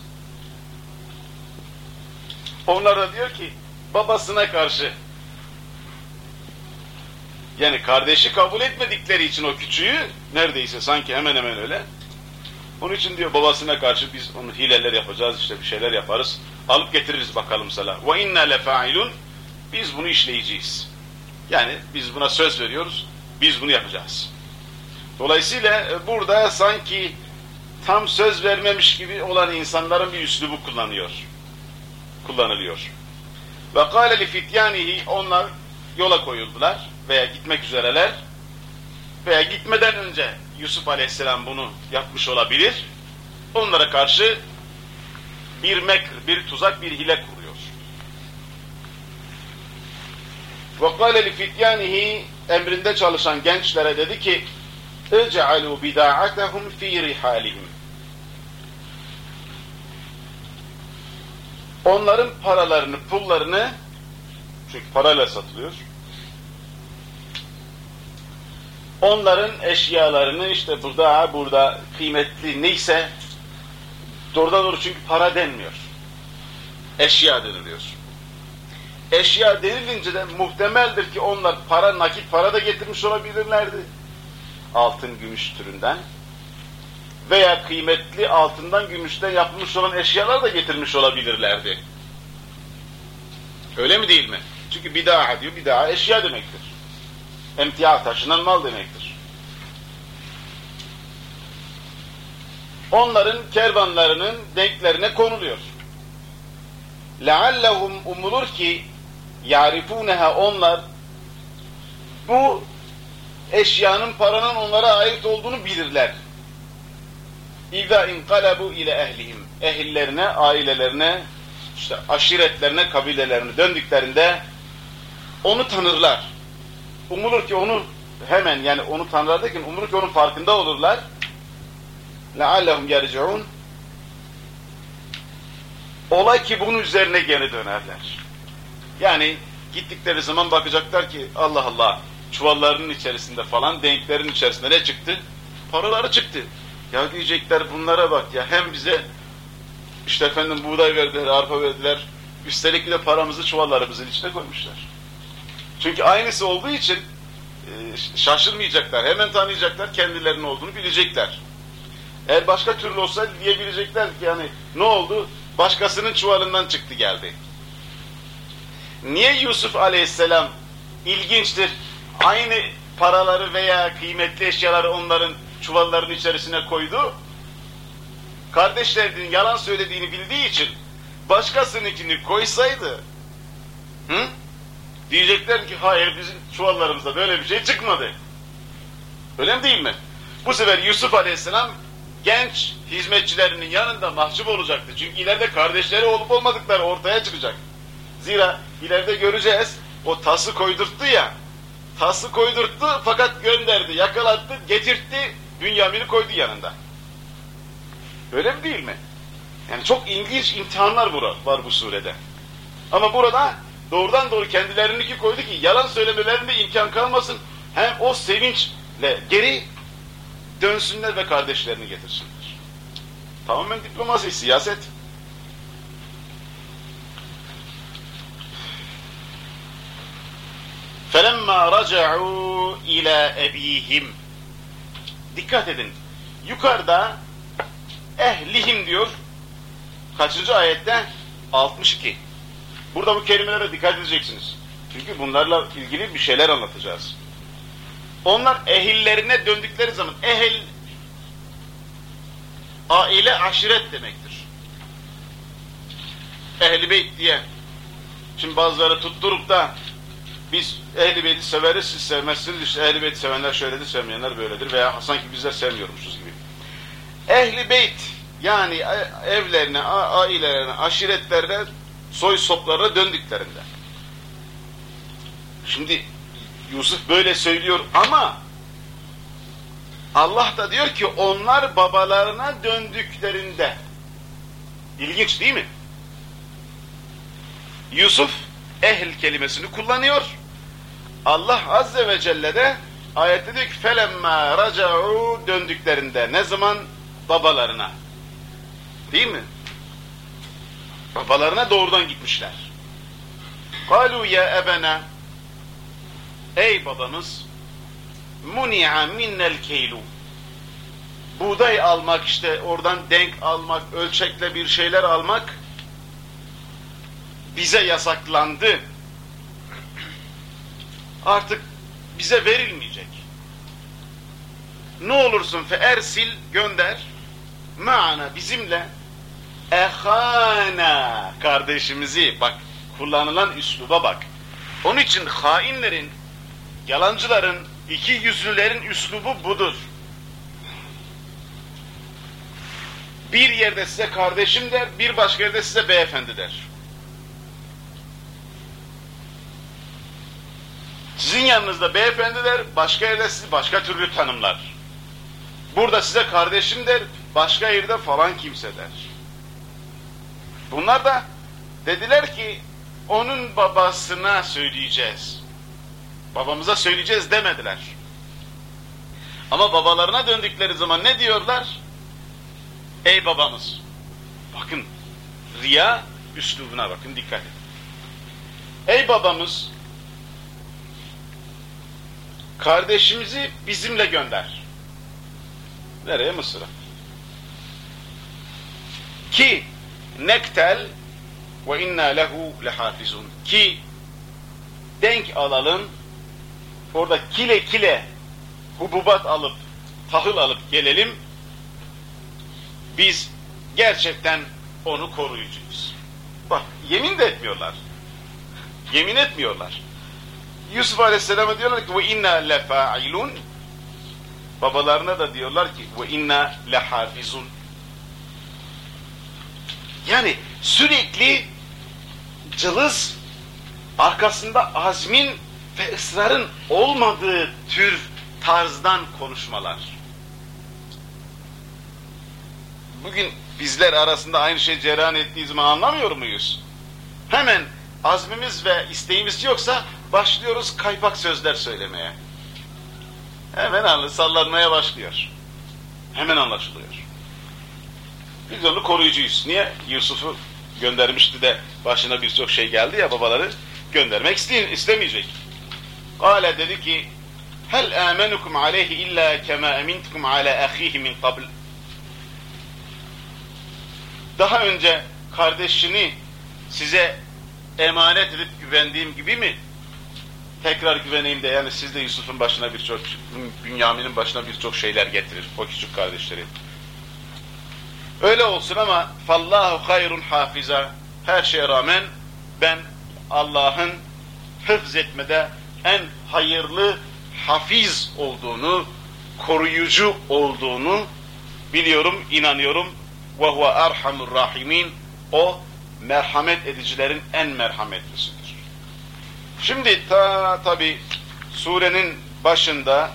onlar da diyor ki babasına karşı yani kardeşi kabul etmedikleri için o küçüğü neredeyse sanki hemen hemen öyle. Onun için diyor babasına karşı biz onu hileler yapacağız işte bir şeyler yaparız. Alıp getiririz bakalım sana. Ve inna lefailun biz bunu işleyeceğiz. Yani biz buna söz veriyoruz. Biz bunu yapacağız. Dolayısıyla e, burada sanki tam söz vermemiş gibi olan insanların bir üslubu kullanıyor. Kullanılıyor. Ve kâle li fityanihi onlar yola koyuldular veya gitmek üzereler veya gitmeden önce Yusuf Aleyhisselam bunu yapmış olabilir. Onlara karşı bir mekr, bir tuzak, bir hile kuruyor. وَقَالَ لِفِتْيَانِهِ emrinde çalışan gençlere dedi ki اِجْعَلُوا بِدَاعَتَهُمْ ف۪ي رِحَالِهِمْ Onların paralarını, pullarını çünkü parayla satılıyor onların eşyalarını işte burada burada kıymetli neyse doğrudan doğru çünkü para denmiyor. Eşya deniliyor. Eşya denilince de muhtemeldir ki onlar para, nakit para da getirmiş olabilirlerdi. Altın, gümüş türünden. Veya kıymetli altından, gümüşten yapılmış olan eşyalar da getirmiş olabilirlerdi. Öyle mi değil mi? Çünkü bidaa diyor, bidaa eşya demektir emtia taşınan mal demektir. Onların kervanlarının denklerine konuluyor. لَعَلَّهُمْ umulur ki yarifuneha onlar bu eşyanın paranın onlara ait olduğunu bilirler. İza inkalabu ile ehlihim. Ehillerine, ailelerine, işte aşiretlerine, kabilelerine döndüklerinde onu tanırlar. Umulur ki onu hemen yani onu tanırlar derken umulur ki onun farkında olurlar. لَعَلَّهُمْ يَرْجِعُونَ Olay ki bunun üzerine geri dönerler. Yani gittikleri zaman bakacaklar ki Allah Allah çuvallarının içerisinde falan denklerin içerisinde ne çıktı? Paraları çıktı. Ya diyecekler bunlara bak ya hem bize işte efendim buğday verdiler, arpa verdiler. Üstelik de paramızı çuvallarımızın içine koymuşlar. Çünkü aynısı olduğu için e, şaşırmayacaklar. Hemen tanıyacaklar, kendilerinin olduğunu bilecekler. Eğer başka türlü olsa diyebilecekler ki yani ne oldu? Başkasının çuvalından çıktı geldi. Niye Yusuf aleyhisselam ilginçtir aynı paraları veya kıymetli eşyaları onların çuvalların içerisine koydu? Kardeşlerinin yalan söylediğini bildiği için başkasınınkini koysaydı hı? diyecekler ki hayır bizim çuvallarımızda böyle bir şey çıkmadı. Öyle mi değil mi? Bu sefer Yusuf aleyhisselam genç hizmetçilerinin yanında mahcup olacaktı. Çünkü ileride kardeşleri olup olmadıkları ortaya çıkacak. Zira ileride göreceğiz o tası koydurttu ya tası koydurttu fakat gönderdi, yakalattı, getirtti, Bünyamin'i koydu yanında. Öyle mi değil mi? Yani çok ilginç imtihanlar var bu surede. Ama burada doğrudan doğru kendileriniki koydu ki yalan söylemelerinde imkan kalmasın. Hem o sevinçle geri dönsünler ve kardeşlerini getirsinler. Tamamen diplomasi, siyaset. فَلَمَّا رَجَعُوا اِلَى اَب۪يهِمْ Dikkat edin. Yukarıda ehlihim diyor. Kaçıncı ayette? 62. Burada bu kelimelere dikkat edeceksiniz. Çünkü bunlarla ilgili bir şeyler anlatacağız. Onlar ehillerine döndükleri zaman ehil aile aşiret demektir. Ehli beyt diye şimdi bazıları tutturup da biz ehli beyti severiz siz sevmezsiniz işte ehli beyti sevenler şöyledir sevmeyenler böyledir veya sanki bizler sevmiyormuşuz gibi. Ehli beyt yani evlerine, ailelerine, aşiretlerine, soy soplarına döndüklerinde. Şimdi Yusuf böyle söylüyor ama Allah da diyor ki onlar babalarına döndüklerinde. İlginç değil mi? Yusuf ehl kelimesini kullanıyor. Allah Azze ve Celle de ayette diyor ki felemma raca'u döndüklerinde ne zaman babalarına değil mi? Babalarına doğrudan gitmişler. Kalu ya ebena Ey babamız muni'a minnel keylu buğday almak işte oradan denk almak, ölçekle bir şeyler almak bize yasaklandı. Artık bize verilmeyecek. Ne olursun fe ersil gönder maana bizimle ehana kardeşimizi bak kullanılan üsluba bak. Onun için hainlerin Yalancıların, iki yüzlülerin üslubu budur. Bir yerde size kardeşim der, bir başka yerde size beyefendi der. Sizin yanınızda beyefendi der, başka yerde sizi başka türlü tanımlar. Burada size kardeşim der, başka yerde falan kimse der. Bunlar da dediler ki, onun babasına söyleyeceğiz babamıza söyleyeceğiz demediler. Ama babalarına döndükleri zaman ne diyorlar? Ey babamız! Bakın, riya üslubuna bakın, dikkat edin. Ey babamız! Kardeşimizi bizimle gönder. Nereye? Mısır'a. Ki nektel ve inna lehu lehafizun. Ki denk alalım orada kile kile hububat alıp, tahıl alıp gelelim, biz gerçekten onu koruyucuyuz. Bak, yemin de etmiyorlar. Yemin etmiyorlar. Yusuf Aleyhisselam'a diyorlar ki inna lefailun babalarına da diyorlar ki inna lehafizun yani sürekli cılız arkasında azmin ve ısrarın olmadığı tür tarzdan konuşmalar. Bugün bizler arasında aynı şey cereyan ettiği zaman anlamıyor muyuz? Hemen azmimiz ve isteğimiz yoksa başlıyoruz kaypak sözler söylemeye. Hemen sallanmaya başlıyor. Hemen anlaşılıyor. Biz onu koruyucuyuz. Niye? Yusuf'u göndermişti de başına birçok şey geldi ya babaları göndermek istemeyecek. Kale dedi ki Hel amenukum aleyhi illa kema emintukum ala ahihi min qabl. Daha önce kardeşini size emanet edip güvendiğim gibi mi tekrar güveneyim de yani siz de Yusuf'un başına birçok Bünyamin'in başına birçok şeyler getirir o küçük kardeşleri. Öyle olsun ama fallahu hayrun hafiza her şeye rağmen ben Allah'ın hıfz etmede en hayırlı hafiz olduğunu, koruyucu olduğunu biliyorum, inanıyorum. Ve huve erhamur rahimin. O merhamet edicilerin en merhametlisidir. Şimdi ta tabi surenin başında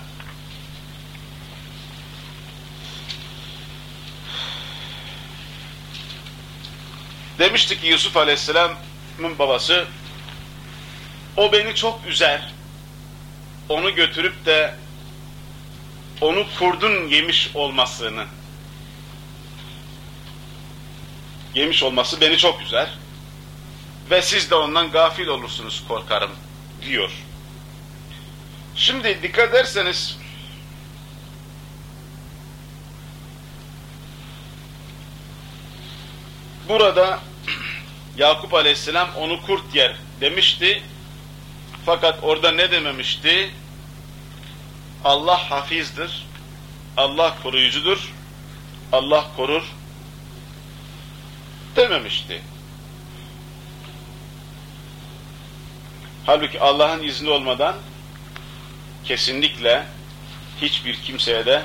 demişti ki Yusuf Aleyhisselam'ın babası o beni çok üzer onu götürüp de onu kurdun yemiş olmasını yemiş olması beni çok üzer ve siz de ondan gafil olursunuz korkarım diyor. Şimdi dikkat ederseniz burada Yakup Aleyhisselam onu kurt yer demişti fakat orada ne dememişti? Allah hafizdir, Allah koruyucudur, Allah korur dememişti. Halbuki Allah'ın izni olmadan kesinlikle hiçbir kimseye de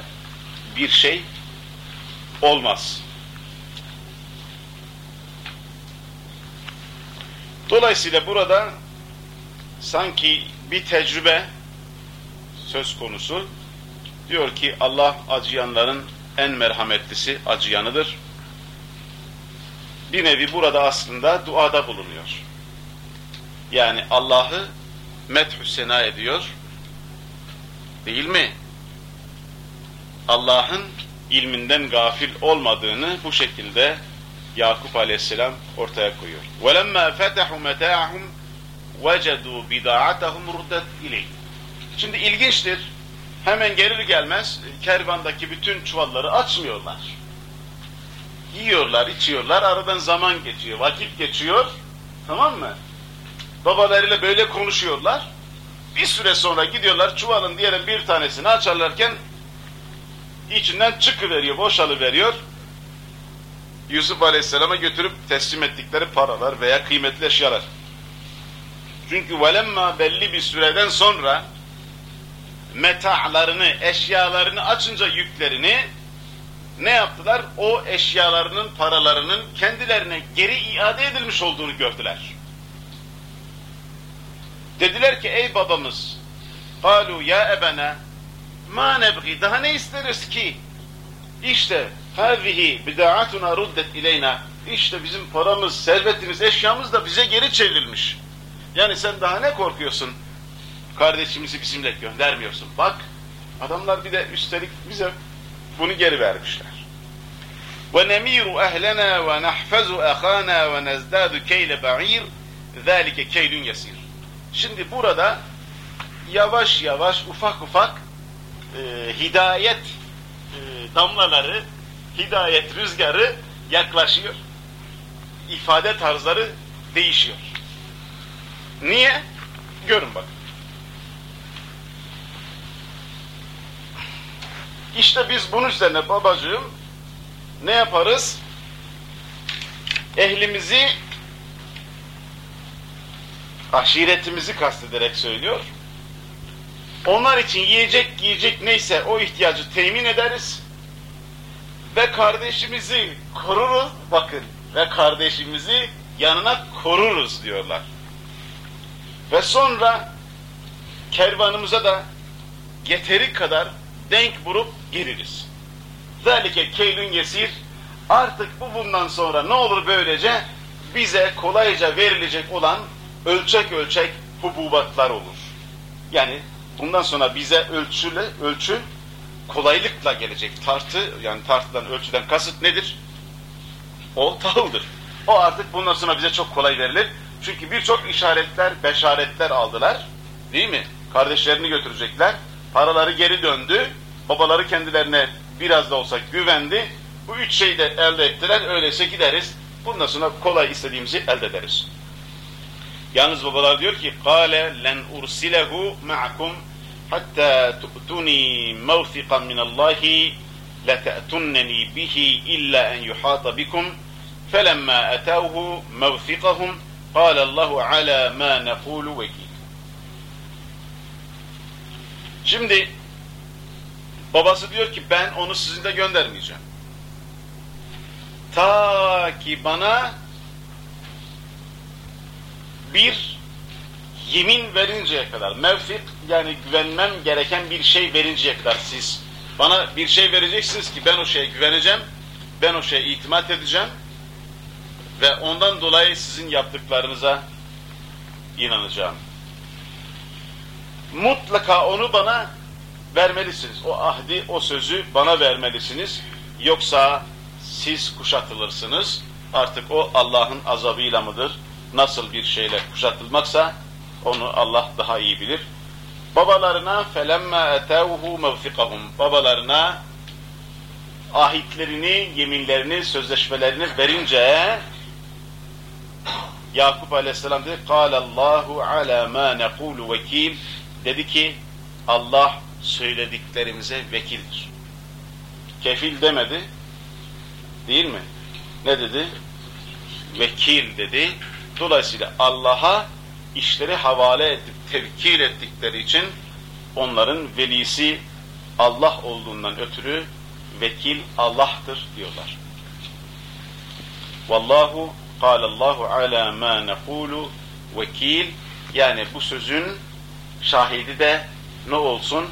bir şey olmaz. Dolayısıyla burada sanki bir tecrübe söz konusu. Diyor ki Allah acıyanların en merhametlisi acıyanıdır. Bir nevi burada aslında duada bulunuyor. Yani Allah'ı methü sena ediyor. Değil mi? Allah'ın ilminden gafil olmadığını bu şekilde Yakup aleyhisselam ortaya koyuyor. وَلَمَّا فَتَحُوا مَتَاعَهُمْ وَجَدُوا بِدَاعَتَهُمْ رُدَّتْ اِلَيْهِ Şimdi ilginçtir. Hemen gelir gelmez kervandaki bütün çuvalları açmıyorlar. Yiyorlar, içiyorlar, aradan zaman geçiyor, vakit geçiyor. Tamam mı? Babalarıyla böyle konuşuyorlar. Bir süre sonra gidiyorlar çuvalın diyelim bir tanesini açarlarken içinden çıkıveriyor, boşalıveriyor. Yusuf Aleyhisselam'a götürüp teslim ettikleri paralar veya kıymetli eşyalar. Çünkü velemma belli bir süreden sonra meta'larını, eşyalarını açınca yüklerini ne yaptılar? O eşyalarının, paralarının kendilerine geri iade edilmiş olduğunu gördüler. Dediler ki ey babamız قالوا ya ebena ma nebgi daha ne isteriz ki işte hazihi bidaatuna ruddet ileyna işte bizim paramız, servetimiz, eşyamız da bize geri çevrilmiş. Yani sen daha ne korkuyorsun? Kardeşimizi bizimle göndermiyorsun. Bak adamlar bir de üstelik bize bunu geri vermişler. وَنَمِيرُ أَهْلَنَا وَنَحْفَزُ أَخَانَا وَنَزْدَادُ كَيْلَ بَعِيرٍ ذَٰلِكَ كَيْلٌ يَسِيرٌ Şimdi burada yavaş yavaş ufak ufak e, hidayet e, damlaları, hidayet rüzgarı yaklaşıyor. İfade tarzları değişiyor. Niye? Görün bakın. İşte biz bunun üzerine babacığım ne yaparız? Ehlimizi aşiretimizi kastederek söylüyor. Onlar için yiyecek, giyecek neyse o ihtiyacı temin ederiz. Ve kardeşimizi koruruz, bakın, ve kardeşimizi yanına koruruz diyorlar. Ve sonra kervanımıza da yeteri kadar denk vurup gireriz. Zalike keylün yesir, artık bu bundan sonra ne olur böylece bize kolayca verilecek olan ölçek ölçek hububatlar olur. Yani bundan sonra bize ölçüle, ölçü kolaylıkla gelecek. Tartı, yani tartıdan, ölçüden kasıt nedir? O tahıldır. O artık bundan sonra bize çok kolay verilir. Çünkü birçok işaretler, beşaretler aldılar. Değil mi? Kardeşlerini götürecekler. Paraları geri döndü. Babaları kendilerine biraz da olsa güvendi. Bu üç şeyi de elde ettiler. Öyleyse gideriz. Bundan sonra kolay istediğimizi elde ederiz. Yalnız babalar diyor ki قَالَ لَنْ اُرْسِلَهُ مَعَكُمْ حَتَّى تُؤْتُنِي مَوْثِقًا مِنَ اللّٰهِ لَتَأْتُنَّنِي بِهِ إِلَّا أَنْ يُحَاطَ بِكُمْ فَلَمَّا أَتَوْهُ مَوْثِقَهُمْ قَالَ اللّٰهُ عَلَى مَا نَقُولُ وَكِيلٌ Şimdi babası diyor ki ben onu sizinle göndermeyeceğim. Ta ki bana bir yemin verinceye kadar, mevfik yani güvenmem gereken bir şey verinceye kadar siz bana bir şey vereceksiniz ki ben o şeye güveneceğim, ben o şeye itimat edeceğim ve ondan dolayı sizin yaptıklarınıza inanacağım. Mutlaka onu bana vermelisiniz. O ahdi, o sözü bana vermelisiniz. Yoksa siz kuşatılırsınız. Artık o Allah'ın azabıyla mıdır? Nasıl bir şeyle kuşatılmaksa onu Allah daha iyi bilir. Babalarına felemma etevhu mevfikahum. Babalarına ahitlerini, yeminlerini, sözleşmelerini verince Yakup Aleyhisselam dedi Allahu ala ma nekulu vekil dedi ki Allah söylediklerimize vekildir. Kefil demedi. Değil mi? Ne dedi? Vekil dedi. Dolayısıyla Allah'a işleri havale edip tevkil ettikleri için onların velisi Allah olduğundan ötürü vekil Allah'tır diyorlar. Vallahu Allahu ala ma nekulu vekil yani bu sözün şahidi de ne olsun?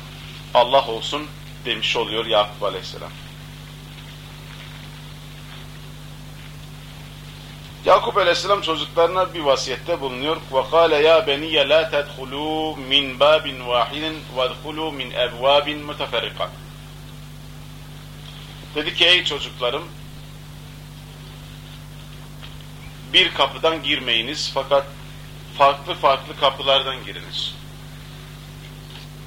Allah olsun demiş oluyor Yakup Aleyhisselam. Yakup Aleyhisselam çocuklarına bir vasiyette bulunuyor. وَقَالَ يَا بَنِيَّ لَا تَدْخُلُوا مِنْ بَابٍ وَاحِدٍ وَادْخُلُوا مِنْ اَبْوَابٍ مُتَفَرِّقًا Dedi ki ey çocuklarım bir kapıdan girmeyiniz fakat farklı farklı kapılardan giriniz.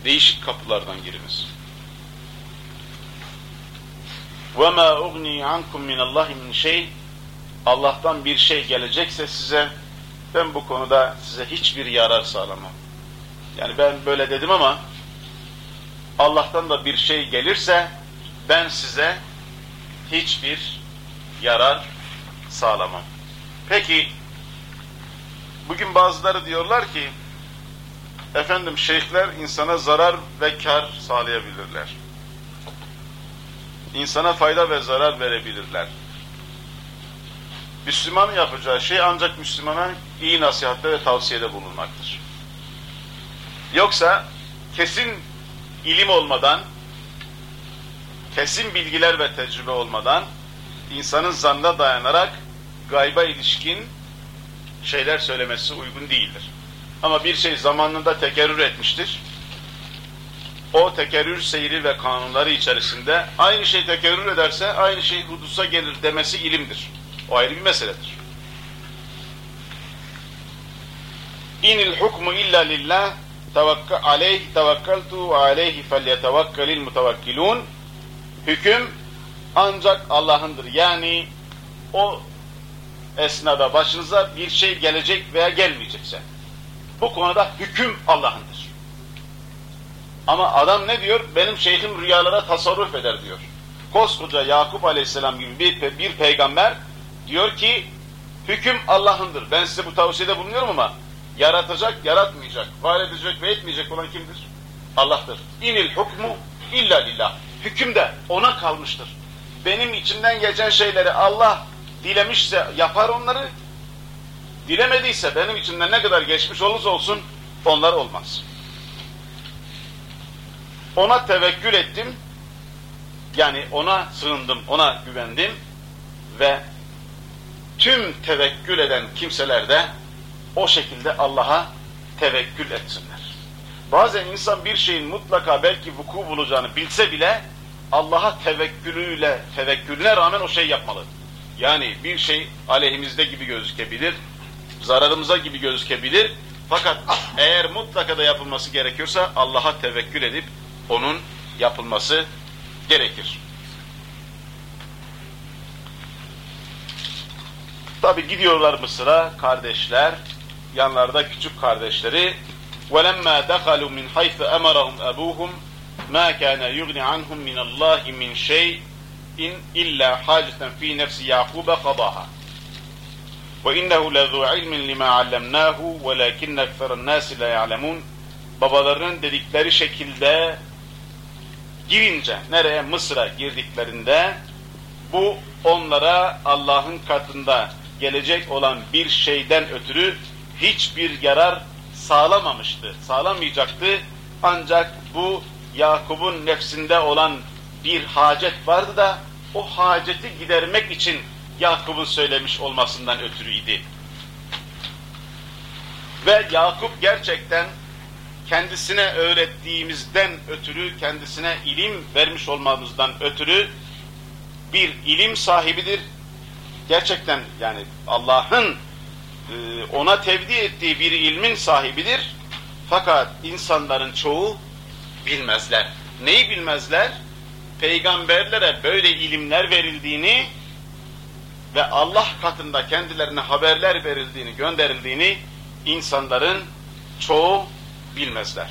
Değişik kapılardan giriniz. وَمَا اُغْنِي عَنْكُمْ مِنَ اللّٰهِ مِنْ شَيْءٍ Allah'tan bir şey gelecekse size ben bu konuda size hiçbir yarar sağlamam. Yani ben böyle dedim ama Allah'tan da bir şey gelirse ben size hiçbir yarar sağlamam. Peki bugün bazıları diyorlar ki efendim şeyhler insana zarar ve kar sağlayabilirler. İnsana fayda ve zarar verebilirler. Müslümanın yapacağı şey ancak Müslümana iyi nasihatte ve tavsiyede bulunmaktır. Yoksa kesin ilim olmadan, kesin bilgiler ve tecrübe olmadan insanın zanna dayanarak gayba ilişkin şeyler söylemesi uygun değildir. Ama bir şey zamanında tekerrür etmiştir. O tekerrür seyri ve kanunları içerisinde aynı şey tekerrür ederse aynı şey hudusa gelir demesi ilimdir. O ayrı bir meseledir. İnil hukmu illa lillah tevekka aleyhi tevekkaltu ve aleyhi felyetevekkelil mutevekkilun Hüküm ancak Allah'ındır. Yani o esnada başınıza bir şey gelecek veya gelmeyecekse bu konuda hüküm Allah'ındır. Ama adam ne diyor? Benim şeyhim rüyalara tasarruf eder diyor. Koskoca Yakup Aleyhisselam gibi bir, bir peygamber diyor ki hüküm Allah'ındır. Ben size bu tavsiyede bulunuyorum ama yaratacak, yaratmayacak, var edecek ve etmeyecek olan kimdir? Allah'tır. İnil hukmu illa lillah. Hüküm de ona kalmıştır. Benim içimden geçen şeyleri Allah dilemişse yapar onları, dilemediyse benim içimden ne kadar geçmiş olursa olsun onlar olmaz. Ona tevekkül ettim, yani ona sığındım, ona güvendim ve tüm tevekkül eden kimseler de o şekilde Allah'a tevekkül etsinler. Bazen insan bir şeyin mutlaka belki vuku bulacağını bilse bile Allah'a tevekkülüyle, tevekkülüne rağmen o şey yapmalı. Yani bir şey aleyhimizde gibi gözükebilir, zararımıza gibi gözükebilir. Fakat eğer mutlaka da yapılması gerekiyorsa Allah'a tevekkül edip onun yapılması gerekir. Tabi gidiyorlar Mısır'a kardeşler, yanlarda küçük kardeşleri وَلَمَّا دَخَلُوا مِنْ حَيْثَ أَمَرَهُمْ أَبُوهُمْ مَا كَانَ يُغْنِ عَنْهُمْ مِنَ اللّٰهِ مِنْ شَيْءٍ in illa haceten fi nefsi Yakub'a kadaha. Ve innehu lezu ilmin lima allemnahu velakin ekferen nasi la ya'lemun. Babalarının dedikleri şekilde girince, nereye? Mısır'a girdiklerinde bu onlara Allah'ın katında gelecek olan bir şeyden ötürü hiçbir yarar sağlamamıştı, sağlamayacaktı. Ancak bu Yakup'un nefsinde olan bir hacet vardı da o haceti gidermek için Yakup'un söylemiş olmasından ötürü idi. Ve Yakup gerçekten kendisine öğrettiğimizden ötürü, kendisine ilim vermiş olmamızdan ötürü bir ilim sahibidir. Gerçekten yani Allah'ın e, ona tevdi ettiği bir ilmin sahibidir. Fakat insanların çoğu bilmezler. Neyi bilmezler? Peygamberlere böyle ilimler verildiğini ve Allah katında kendilerine haberler verildiğini, gönderildiğini insanların çoğu bilmezler.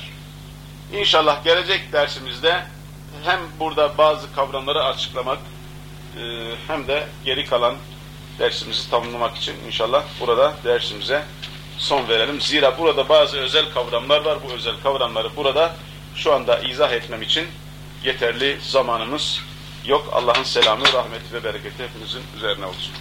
İnşallah gelecek dersimizde hem burada bazı kavramları açıklamak e, hem de geri kalan dersimizi tamamlamak için inşallah burada dersimize son verelim. Zira burada bazı özel kavramlar var. Bu özel kavramları burada şu anda izah etmem için yeterli zamanımız yok. Allah'ın selamı, rahmeti ve bereketi hepinizin üzerine olsun.